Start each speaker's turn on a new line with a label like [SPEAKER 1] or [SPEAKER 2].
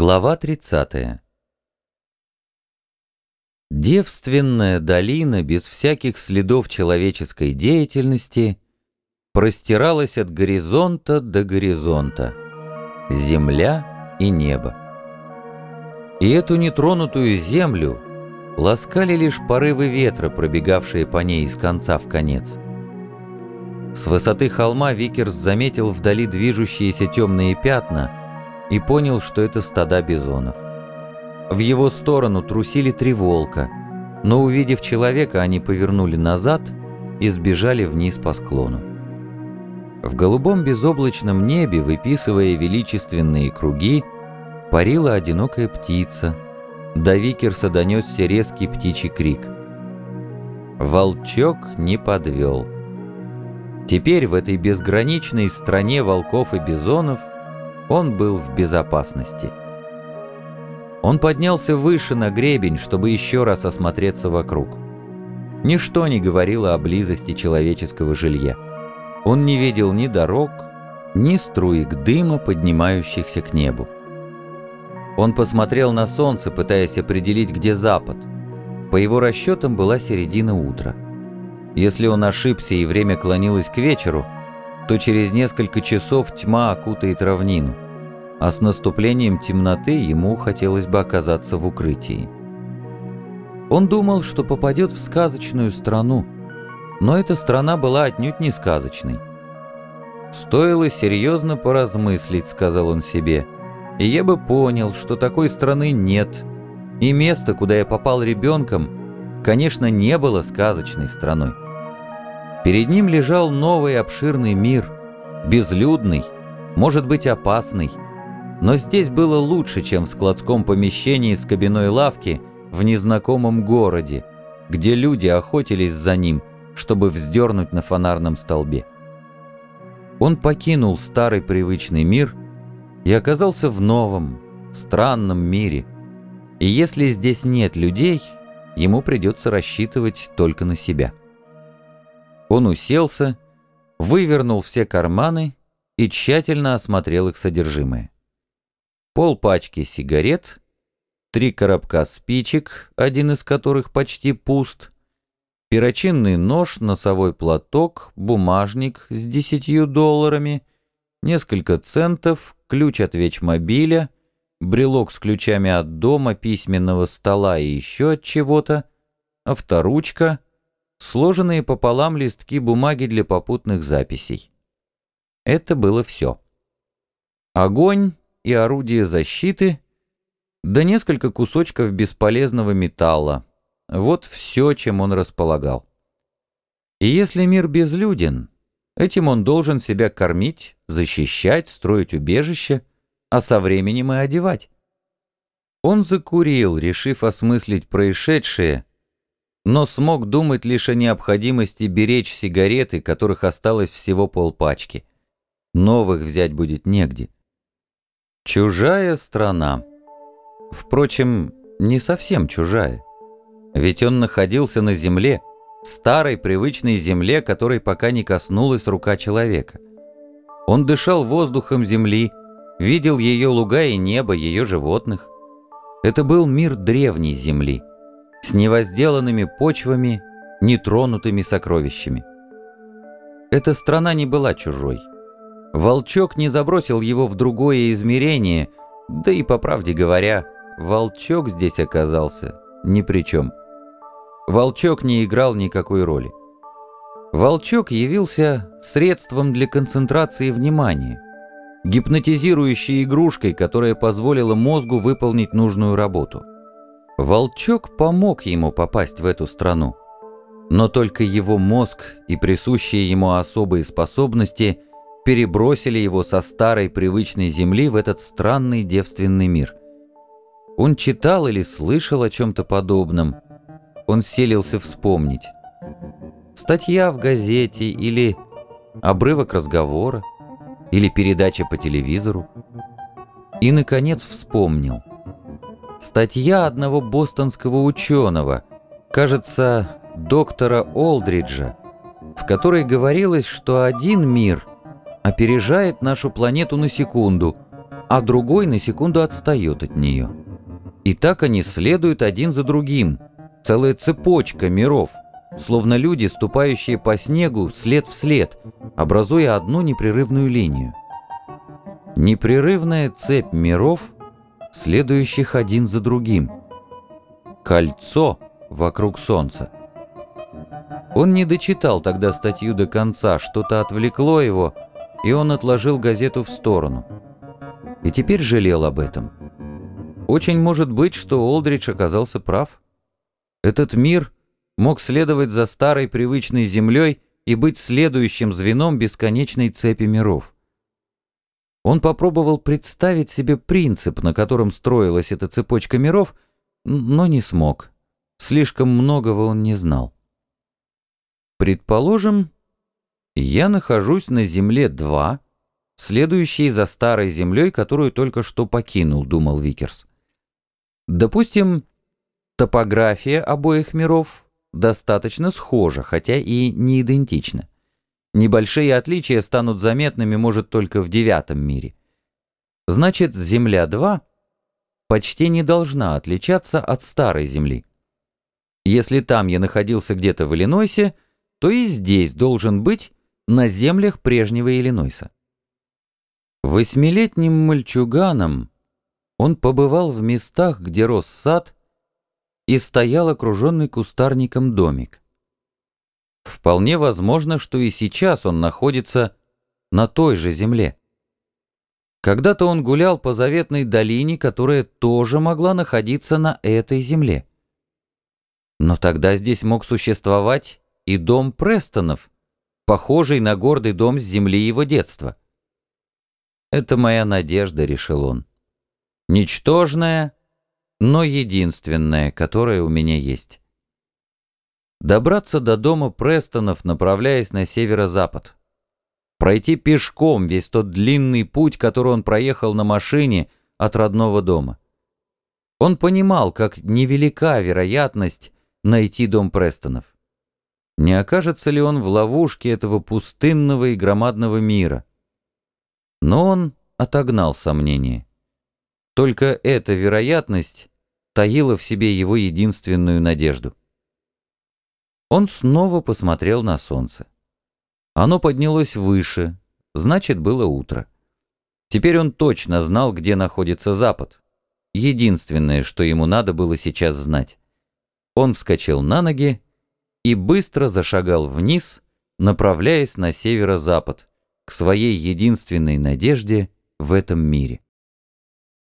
[SPEAKER 1] Глава 30 Девственная долина без всяких следов человеческой деятельности простиралась от горизонта до горизонта. Земля и небо. И эту нетронутую землю ласкали лишь порывы ветра, пробегавшие по ней из конца в конец. С высоты холма Викерс заметил вдали движущиеся темные пятна — и понял, что это стада бизонов. В его сторону трусили три волка, но увидев человека, они повернули назад и сбежали вниз по склону. В голубом безоблачном небе, выписывая величественные круги, парила одинокая птица. До Викерса донесся резкий птичий крик. Волчок не подвел. Теперь в этой безграничной стране волков и бизонов он был в безопасности. Он поднялся выше на гребень, чтобы еще раз осмотреться вокруг. Ничто не говорило о близости человеческого жилья. Он не видел ни дорог, ни струек дыма, поднимающихся к небу. Он посмотрел на солнце, пытаясь определить, где запад. По его расчетам была середина утра. Если он ошибся и время клонилось к вечеру – то через несколько часов тьма окутает равнину, а с наступлением темноты ему хотелось бы оказаться в укрытии. Он думал, что попадет в сказочную страну, но эта страна была отнюдь не сказочной. «Стоило серьезно поразмыслить», — сказал он себе, — «и я бы понял, что такой страны нет, и место, куда я попал ребенком, конечно, не было сказочной страной». Перед ним лежал новый обширный мир, безлюдный, может быть опасный, но здесь было лучше, чем в складском помещении с кабиной лавки в незнакомом городе, где люди охотились за ним, чтобы вздернуть на фонарном столбе. Он покинул старый привычный мир и оказался в новом, странном мире, и если здесь нет людей, ему придется рассчитывать только на себя. Он уселся, вывернул все карманы и тщательно осмотрел их содержимое. Пол пачки сигарет, три коробка спичек, один из которых почти пуст, перочинный нож, носовой платок, бумажник с десятью долларами, несколько центов, ключ от вечмобиля, брелок с ключами от дома, письменного стола и еще от чего-то, авторучка — сложенные пополам листки бумаги для попутных записей. Это было все. Огонь и орудие защиты, да несколько кусочков бесполезного металла. Вот все, чем он располагал. И если мир безлюден, этим он должен себя кормить, защищать, строить убежище, а со временем и одевать. Он закурил, решив осмыслить происшедшее, но смог думать лишь о необходимости беречь сигареты, которых осталось всего полпачки. Новых взять будет негде. Чужая страна. Впрочем, не совсем чужая. Ведь он находился на земле, старой привычной земле, которой пока не коснулась рука человека. Он дышал воздухом земли, видел ее луга и небо, ее животных. Это был мир древней земли с невозделанными почвами, нетронутыми сокровищами. Эта страна не была чужой. Волчок не забросил его в другое измерение, да и, по правде говоря, волчок здесь оказался ни при чем. Волчок не играл никакой роли. Волчок явился средством для концентрации внимания, гипнотизирующей игрушкой, которая позволила мозгу выполнить нужную работу. Волчок помог ему попасть в эту страну. Но только его мозг и присущие ему особые способности перебросили его со старой привычной земли в этот странный девственный мир. Он читал или слышал о чем-то подобном. Он селился вспомнить. Статья в газете или обрывок разговора или передача по телевизору. И, наконец, вспомнил – Статья одного бостонского ученого, кажется, доктора Олдриджа, в которой говорилось, что один мир опережает нашу планету на секунду, а другой на секунду отстает от нее. И так они следуют один за другим, целая цепочка миров, словно люди, ступающие по снегу след в след, образуя одну непрерывную линию. Непрерывная цепь миров, следующих один за другим. Кольцо вокруг Солнца. Он не дочитал тогда статью до конца, что-то отвлекло его, и он отложил газету в сторону. И теперь жалел об этом. Очень может быть, что Олдридж оказался прав. Этот мир мог следовать за старой привычной землей и быть следующим звеном бесконечной цепи миров. Он попробовал представить себе принцип, на котором строилась эта цепочка миров, но не смог. Слишком многого он не знал. Предположим, я нахожусь на Земле 2, следующей за старой Землей, которую только что покинул, думал Викерс. Допустим, топография обоих миров достаточно схожа, хотя и не идентична. Небольшие отличия станут заметными, может, только в девятом мире. Значит, Земля-2 почти не должна отличаться от старой Земли. Если там я находился где-то в Иллинойсе, то и здесь должен быть на землях прежнего Иллинойса. Восьмилетним мальчуганом он побывал в местах, где рос сад, и стоял окруженный кустарником домик. Вполне возможно, что и сейчас он находится на той же земле. Когда-то он гулял по заветной долине, которая тоже могла находиться на этой земле. Но тогда здесь мог существовать и дом Престонов, похожий на гордый дом с земли его детства. «Это моя надежда», — решил он. «Ничтожная, но единственная, которая у меня есть». Добраться до дома Престонов, направляясь на северо-запад. Пройти пешком весь тот длинный путь, который он проехал на машине от родного дома. Он понимал, как невелика вероятность найти дом Престонов. Не окажется ли он в ловушке этого пустынного и громадного мира? Но он отогнал сомнения. Только эта вероятность таила в себе его единственную надежду. Он снова посмотрел на солнце. Оно поднялось выше, значит, было утро. Теперь он точно знал, где находится запад. Единственное, что ему надо было сейчас знать. Он вскочил на ноги и быстро зашагал вниз, направляясь на северо-запад, к своей единственной надежде в этом мире.